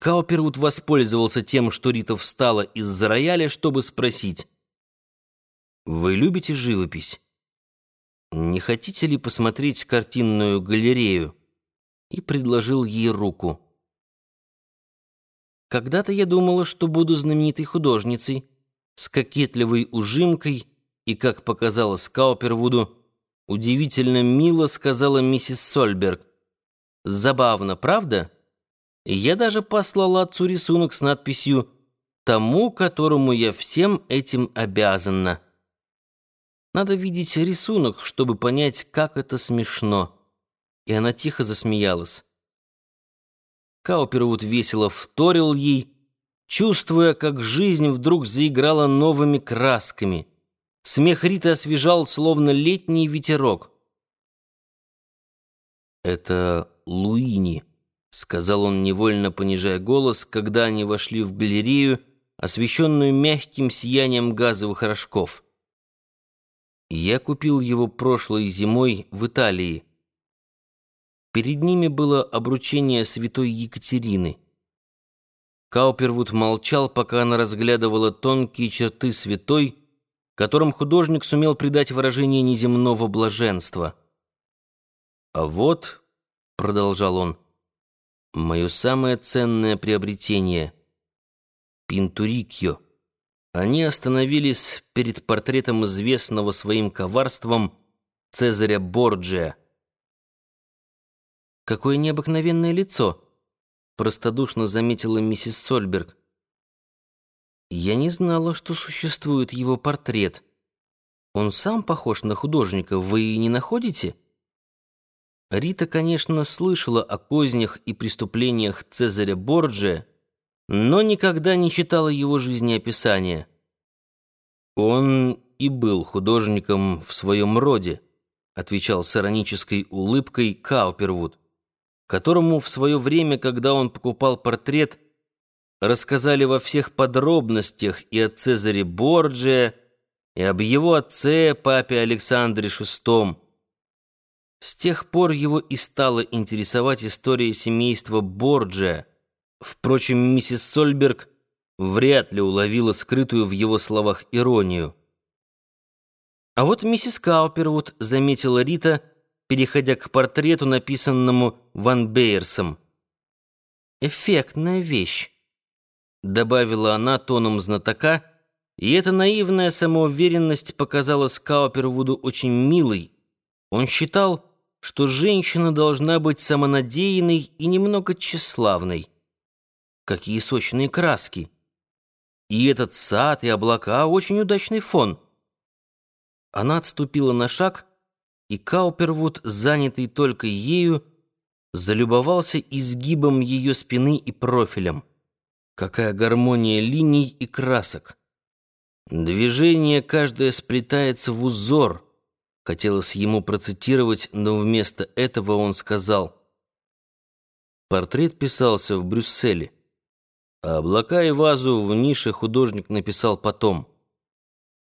Каупервуд воспользовался тем, что Рита встала из-за рояля, чтобы спросить. «Вы любите живопись? Не хотите ли посмотреть картинную галерею?» И предложил ей руку. Когда-то я думала, что буду знаменитой художницей, с кокетливой ужимкой, и, как показалось Каупервуду, удивительно мило сказала миссис Сольберг. «Забавно, правда?» Я даже послала отцу рисунок с надписью «Тому, которому я всем этим обязана». Надо видеть рисунок, чтобы понять, как это смешно. И она тихо засмеялась. Каупервуд весело вторил ей, чувствуя, как жизнь вдруг заиграла новыми красками. Смех Риты освежал, словно летний ветерок. «Это Луини», — сказал он, невольно понижая голос, когда они вошли в галерею, освещенную мягким сиянием газовых рожков. «Я купил его прошлой зимой в Италии». Перед ними было обручение святой Екатерины. Каупервуд молчал, пока она разглядывала тонкие черты святой, которым художник сумел придать выражение неземного блаженства. «А вот», — продолжал он, — Мое самое ценное приобретение — Пинтурикьо. Они остановились перед портретом известного своим коварством Цезаря Борджия. «Какое необыкновенное лицо!» — простодушно заметила миссис Сольберг. «Я не знала, что существует его портрет. Он сам похож на художника, вы не находите?» Рита, конечно, слышала о кознях и преступлениях Цезаря Борджия, но никогда не читала его жизнеописания. «Он и был художником в своем роде», отвечал с иронической улыбкой Каупервуд, которому в свое время, когда он покупал портрет, рассказали во всех подробностях и о Цезаре Борджия, и об его отце, папе Александре VI, с тех пор его и стала интересовать история семейства Борджия. Впрочем, миссис Сольберг вряд ли уловила скрытую в его словах иронию. А вот миссис Каупервуд заметила Рита, переходя к портрету, написанному Ван Бейерсом. «Эффектная вещь», — добавила она тоном знатока, и эта наивная самоуверенность показалась Каупервуду очень милой. Он считал, что женщина должна быть самонадеянной и немного тщеславной. Какие сочные краски! И этот сад, и облака — очень удачный фон. Она отступила на шаг, и Каупервуд, занятый только ею, залюбовался изгибом ее спины и профилем. Какая гармония линий и красок! Движение каждое сплетается в узор — Хотелось ему процитировать, но вместо этого он сказал. Портрет писался в Брюсселе, а облака и вазу в нише художник написал потом.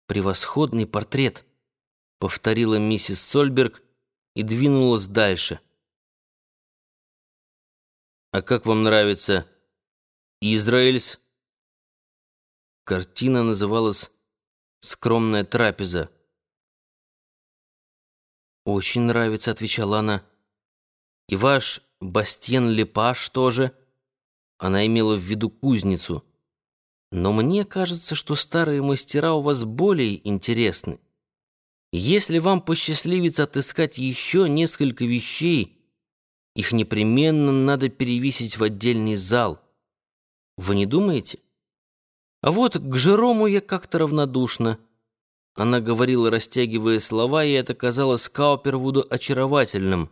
«Превосходный портрет», — повторила миссис Сольберг и двинулась дальше. «А как вам нравится Израильс?» Картина называлась «Скромная трапеза». «Очень нравится», — отвечала она. «И ваш Бастьен Лепаш тоже?» Она имела в виду кузницу. «Но мне кажется, что старые мастера у вас более интересны. Если вам посчастливится отыскать еще несколько вещей, их непременно надо перевесить в отдельный зал. Вы не думаете? А вот к Жерому я как-то равнодушна». Она говорила, растягивая слова, и это казалось Каупервуду очаровательным.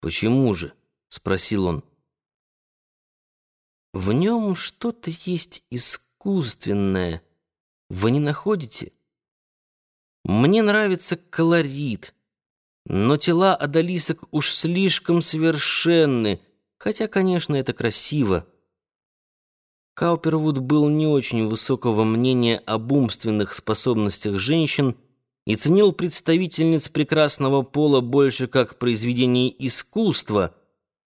«Почему же?» — спросил он. «В нем что-то есть искусственное. Вы не находите? Мне нравится колорит, но тела одолисок уж слишком совершенны, хотя, конечно, это красиво». Каупервуд был не очень высокого мнения об умственных способностях женщин и ценил представительниц прекрасного пола больше как произведение искусства,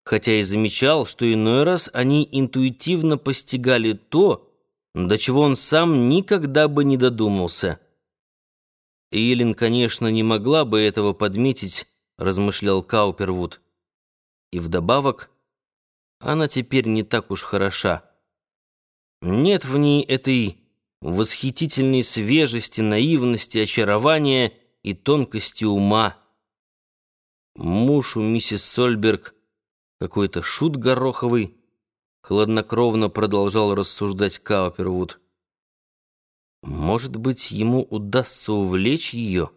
хотя и замечал, что иной раз они интуитивно постигали то, до чего он сам никогда бы не додумался. Эйлин, конечно, не могла бы этого подметить, размышлял Каупервуд. И вдобавок, она теперь не так уж хороша. Нет в ней этой восхитительной свежести, наивности, очарования и тонкости ума. Муж у миссис Сольберг какой-то шут гороховый, хладнокровно продолжал рассуждать Каупервуд. Может быть, ему удастся увлечь ее?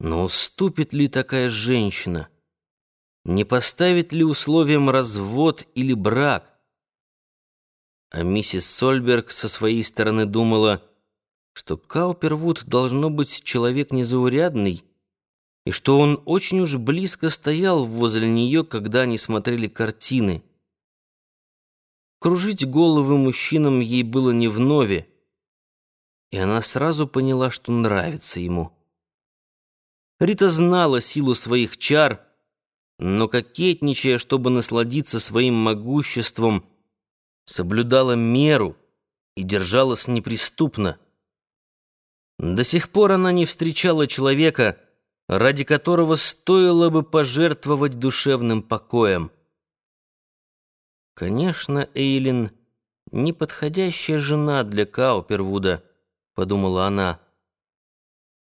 Но уступит ли такая женщина? Не поставит ли условием развод или брак? А миссис Сольберг со своей стороны думала, что Каупервуд должно быть человек незаурядный, и что он очень уж близко стоял возле нее, когда они смотрели картины. Кружить головы мужчинам ей было не вновь, и она сразу поняла, что нравится ему. Рита знала силу своих чар, но, кокетничая, чтобы насладиться своим могуществом, соблюдала меру и держалась неприступно. До сих пор она не встречала человека, ради которого стоило бы пожертвовать душевным покоем. Конечно, Эйлин — неподходящая жена для Каупервуда, подумала она.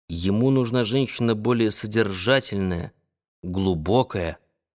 Ему нужна женщина более содержательная, глубокая,